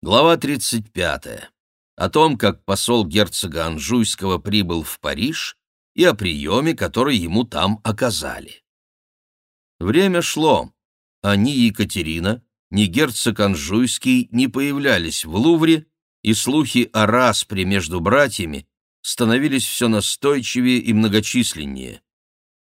Глава 35. О том, как посол герцога Анжуйского прибыл в Париж и о приеме, который ему там оказали. Время шло, а ни Екатерина, ни герцог Анжуйский не появлялись в Лувре, и слухи о распре между братьями становились все настойчивее и многочисленнее.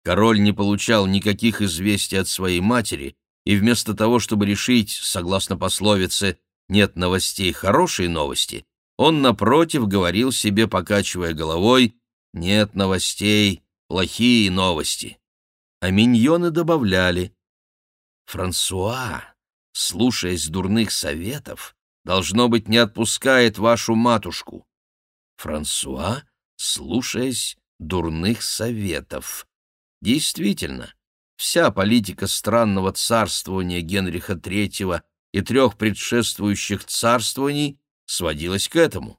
Король не получал никаких известий от своей матери, и вместо того, чтобы решить, согласно пословице, нет новостей, хорошие новости, он, напротив, говорил себе, покачивая головой, нет новостей, плохие новости. А миньоны добавляли, Франсуа, слушаясь дурных советов, должно быть, не отпускает вашу матушку. Франсуа, слушаясь дурных советов. Действительно, вся политика странного царствования Генриха III и трех предшествующих царствований сводилась к этому.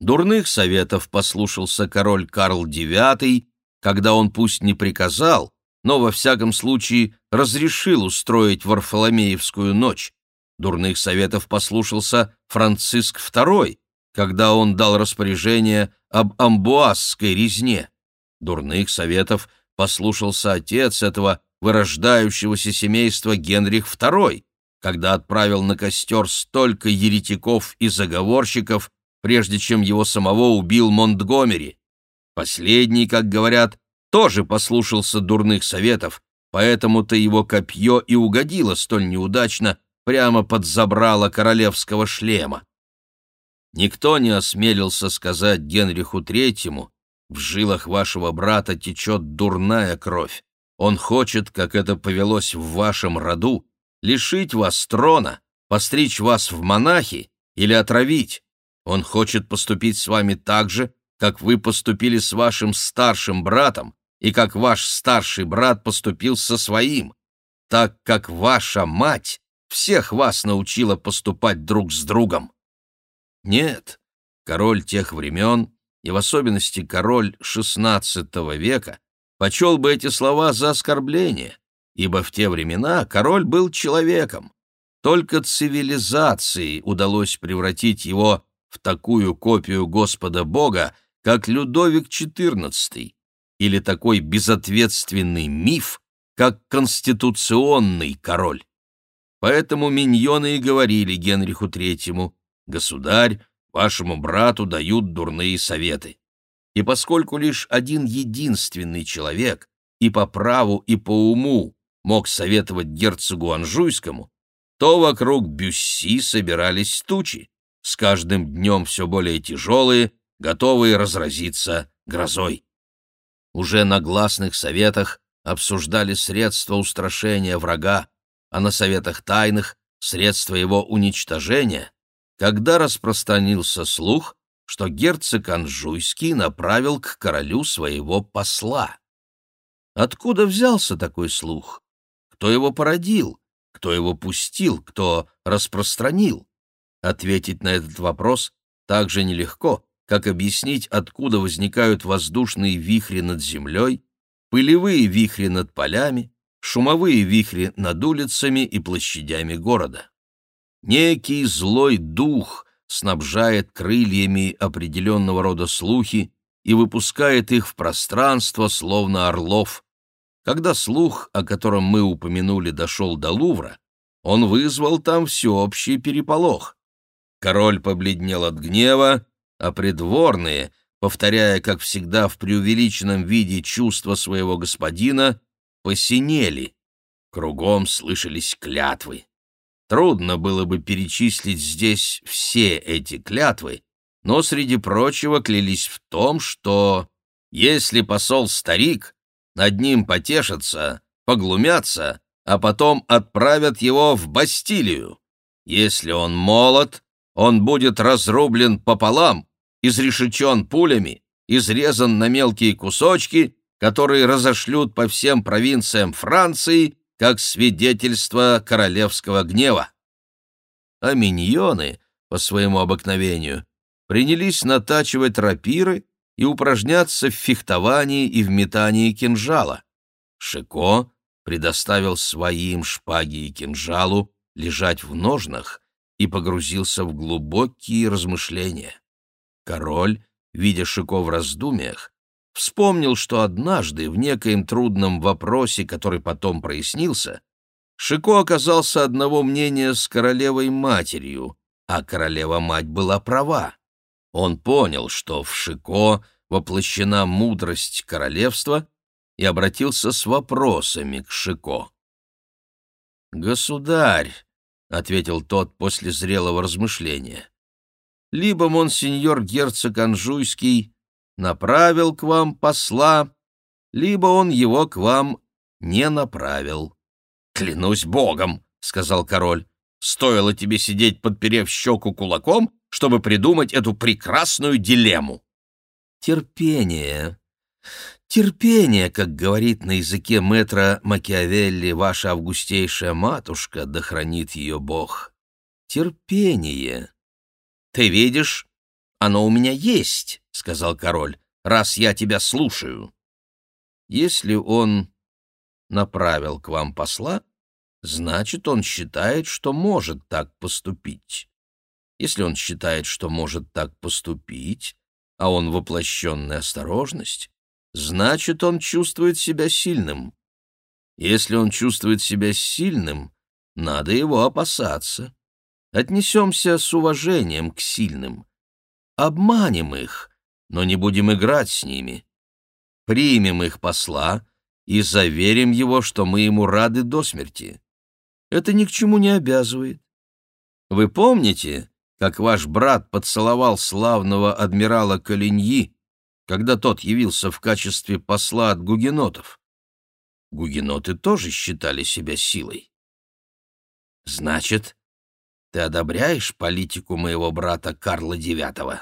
Дурных советов послушался король Карл IX, когда он пусть не приказал, но во всяком случае разрешил устроить Варфоломеевскую ночь. Дурных советов послушался Франциск II, когда он дал распоряжение об амбуазской резне. Дурных советов послушался отец этого вырождающегося семейства Генрих II, когда отправил на костер столько еретиков и заговорщиков, прежде чем его самого убил Монтгомери. Последний, как говорят, тоже послушался дурных советов, поэтому-то его копье и угодило столь неудачно прямо под забрало королевского шлема. Никто не осмелился сказать Генриху Третьему, в жилах вашего брата течет дурная кровь. Он хочет, как это повелось в вашем роду, лишить вас трона, постричь вас в монахи или отравить. Он хочет поступить с вами так же, как вы поступили с вашим старшим братом и как ваш старший брат поступил со своим, так как ваша мать всех вас научила поступать друг с другом. Нет, король тех времен, и в особенности король XVI века, почел бы эти слова за оскорбление, ибо в те времена король был человеком. Только цивилизации удалось превратить его в такую копию Господа Бога, как Людовик XIV, или такой безответственный миф, как конституционный король. Поэтому миньоны и говорили Генриху Третьему, «Государь, вашему брату дают дурные советы». И поскольку лишь один единственный человек и по праву, и по уму мог советовать герцогу Анжуйскому, то вокруг Бюсси собирались тучи, с каждым днем все более тяжелые, готовые разразиться грозой. Уже на гласных советах обсуждали средства устрашения врага, а на советах тайных — средства его уничтожения, когда распространился слух, что герцог Анжуйский направил к королю своего посла. Откуда взялся такой слух? Кто его породил? Кто его пустил? Кто распространил? Ответить на этот вопрос так же нелегко, как объяснить, откуда возникают воздушные вихри над землей, пылевые вихри над полями, шумовые вихри над улицами и площадями города. Некий злой дух снабжает крыльями определенного рода слухи и выпускает их в пространство, словно орлов, когда слух, о котором мы упомянули, дошел до Лувра, он вызвал там всеобщий переполох. Король побледнел от гнева, а придворные, повторяя, как всегда, в преувеличенном виде чувства своего господина, посинели. Кругом слышались клятвы. Трудно было бы перечислить здесь все эти клятвы, но среди прочего клялись в том, что если посол-старик над ним потешатся, поглумятся, а потом отправят его в Бастилию. Если он молод, он будет разрублен пополам, изрешечен пулями, изрезан на мелкие кусочки, которые разошлют по всем провинциям Франции как свидетельство королевского гнева. А миньоны, по своему обыкновению, принялись натачивать рапиры и упражняться в фехтовании и в метании кинжала. Шико предоставил своим шпаге и кинжалу лежать в ножнах и погрузился в глубокие размышления. Король, видя Шико в раздумиях, вспомнил, что однажды в некоем трудном вопросе, который потом прояснился, Шико оказался одного мнения с королевой-матерью, а королева-мать была права. Он понял, что в Шико воплощена мудрость королевства, и обратился с вопросами к Шико. «Государь», — ответил тот после зрелого размышления, — «либо монсеньор герцог Анжуйский направил к вам посла, либо он его к вам не направил». «Клянусь богом», — сказал король, — «стоило тебе сидеть, подперев щеку кулаком, чтобы придумать эту прекрасную дилемму». «Терпение», Терпение, как говорит на языке мэтра Макиавелли ваша августейшая матушка, да хранит ее Бог. Терпение. Ты видишь, оно у меня есть, — сказал король, — раз я тебя слушаю. Если он направил к вам посла, значит, он считает, что может так поступить. Если он считает, что может так поступить, а он воплощенная осторожность, значит, он чувствует себя сильным. Если он чувствует себя сильным, надо его опасаться. Отнесемся с уважением к сильным. Обманем их, но не будем играть с ними. Примем их посла и заверим его, что мы ему рады до смерти. Это ни к чему не обязывает. Вы помните, как ваш брат поцеловал славного адмирала Калиньи, когда тот явился в качестве посла от гугенотов. Гугеноты тоже считали себя силой. Значит, ты одобряешь политику моего брата Карла IX?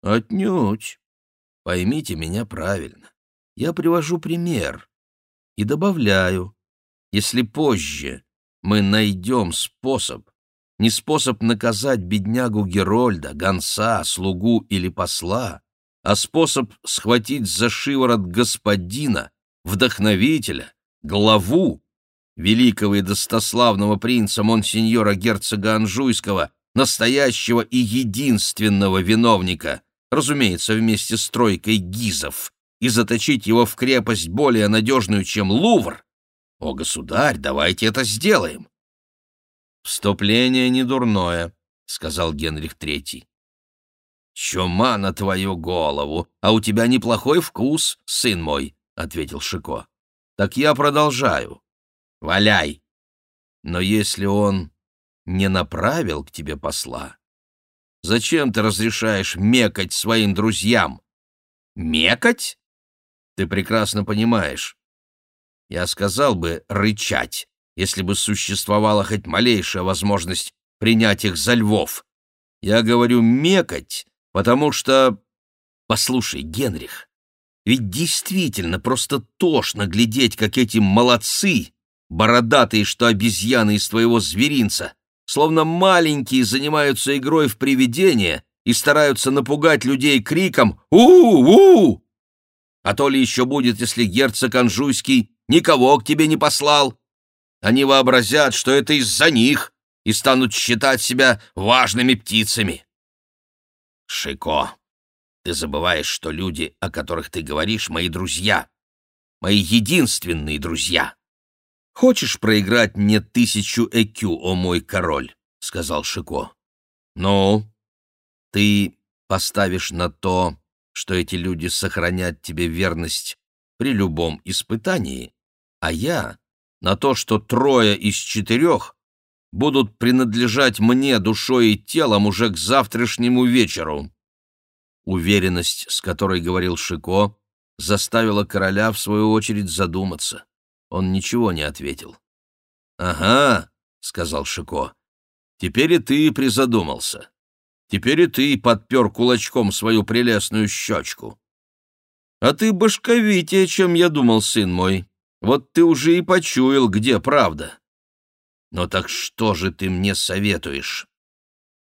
Отнюдь. Поймите меня правильно. Я привожу пример и добавляю, если позже мы найдем способ, не способ наказать беднягу Герольда, гонца, слугу или посла, а способ схватить за шиворот господина, вдохновителя, главу, великого и достославного принца монсеньора герцога Анжуйского, настоящего и единственного виновника, разумеется, вместе с тройкой гизов, и заточить его в крепость более надежную, чем Лувр, о, государь, давайте это сделаем. «Вступление не дурное», — сказал Генрих Третий. «Чума на твою голову, а у тебя неплохой вкус, сын мой», — ответил Шико. «Так я продолжаю. Валяй. Но если он не направил к тебе посла, зачем ты разрешаешь мекать своим друзьям? Мекать? Ты прекрасно понимаешь. Я сказал бы «рычать», если бы существовала хоть малейшая возможность принять их за львов. Я говорю «мекать», Потому что... Послушай, Генрих, ведь действительно просто тошно глядеть, как эти молодцы, бородатые, что обезьяны из твоего зверинца, словно маленькие занимаются игрой в привидения и стараются напугать людей криком «У-у-у!» А то ли еще будет, если герцог Анжуйский никого к тебе не послал. Они вообразят, что это из-за них, и станут считать себя важными птицами. Шико, ты забываешь, что люди, о которых ты говоришь, мои друзья, мои единственные друзья. Хочешь проиграть мне тысячу экю, о мой король? — сказал Шико. Ну, ты поставишь на то, что эти люди сохранят тебе верность при любом испытании, а я — на то, что трое из четырех будут принадлежать мне душой и телом уже к завтрашнему вечеру. Уверенность, с которой говорил Шико, заставила короля, в свою очередь, задуматься. Он ничего не ответил. «Ага», — сказал Шико, — «теперь и ты призадумался. Теперь и ты подпер кулачком свою прелестную щечку. А ты башковитее, чем я думал, сын мой. Вот ты уже и почуял, где правда. Но так что же ты мне советуешь?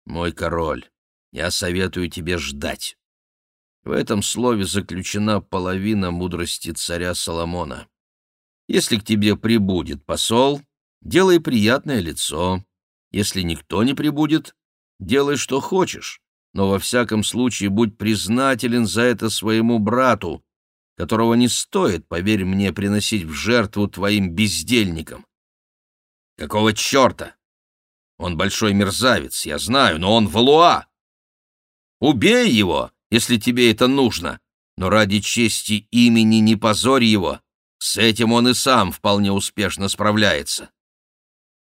Мой король, я советую тебе ждать. В этом слове заключена половина мудрости царя Соломона. Если к тебе прибудет посол, делай приятное лицо, Если никто не прибудет, делай, что хочешь, но во всяком случае будь признателен за это своему брату, которого не стоит, поверь мне, приносить в жертву твоим бездельникам. Какого черта? Он большой мерзавец, я знаю, но он валуа. Убей его, если тебе это нужно, но ради чести имени не позорь его. С этим он и сам вполне успешно справляется.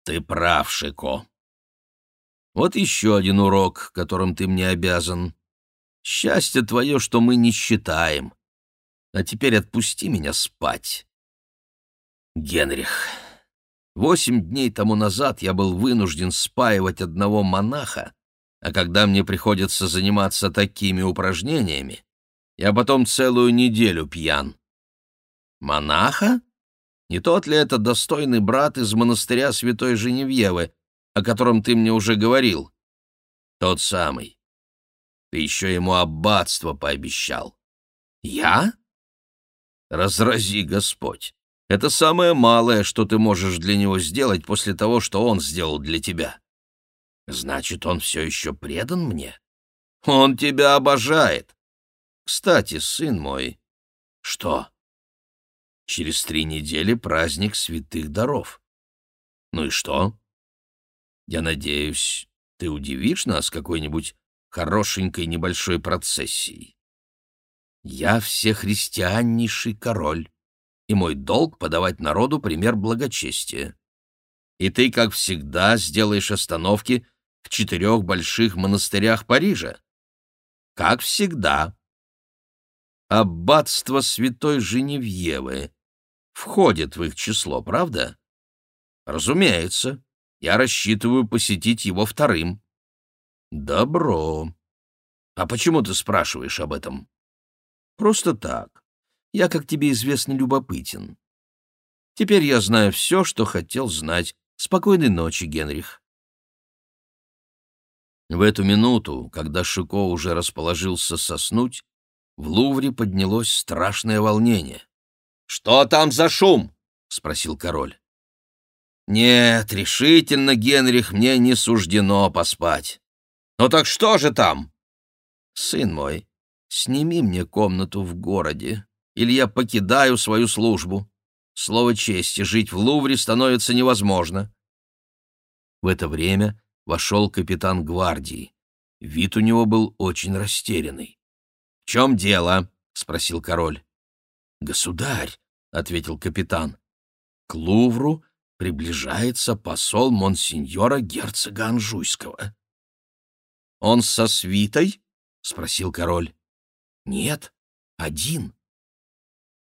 Ты прав, Шико. Вот еще один урок, которым ты мне обязан. Счастье твое, что мы не считаем. А теперь отпусти меня спать. Генрих, восемь дней тому назад я был вынужден спаивать одного монаха, а когда мне приходится заниматься такими упражнениями, я потом целую неделю пьян. Монаха? Не тот ли это достойный брат из монастыря святой Женевьевы, о котором ты мне уже говорил? Тот самый. Ты еще ему аббатство пообещал. Я? Разрази Господь. Это самое малое, что ты можешь для него сделать после того, что он сделал для тебя. Значит, он все еще предан мне? Он тебя обожает. Кстати, сын мой... Что? Через три недели праздник святых даров. Ну и что? Я надеюсь, ты удивишь нас какой-нибудь хорошенькой небольшой процессией. Я всехристианнейший король, и мой долг подавать народу пример благочестия. И ты, как всегда, сделаешь остановки в четырех больших монастырях Парижа. Как всегда. Аббатство святой Женевьевы входит в их число, правда? Разумеется, я рассчитываю посетить его вторым. Добро. А почему ты спрашиваешь об этом? Просто так. Я, как тебе известно, любопытен. Теперь я знаю все, что хотел знать. Спокойной ночи, Генрих. В эту минуту, когда Шико уже расположился соснуть, в Лувре поднялось страшное волнение. «Что там за шум?» — спросил король. «Нет, решительно, Генрих, мне не суждено поспать. Ну так что же там?» «Сын мой, сними мне комнату в городе, или я покидаю свою службу. Слово чести, жить в Лувре становится невозможно». В это время вошел капитан гвардии. Вид у него был очень растерянный. «В чем дело?» — спросил король. «Государь», — ответил капитан, — «к Лувру приближается посол монсеньора герцога Анжуйского». «Он со свитой?» — спросил король. «Нет, один».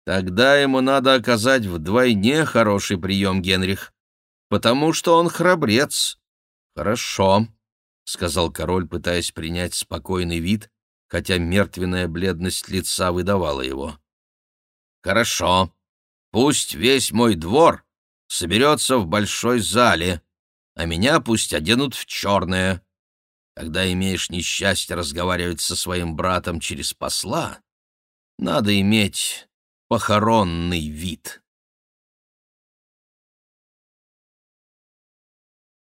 «Тогда ему надо оказать вдвойне хороший прием, Генрих, потому что он храбрец». «Хорошо», — сказал король, пытаясь принять спокойный вид, хотя мертвенная бледность лица выдавала его. Хорошо. Пусть весь мой двор соберется в большой зале, а меня пусть оденут в черное. Когда имеешь несчастье разговаривать со своим братом через посла, надо иметь похоронный вид.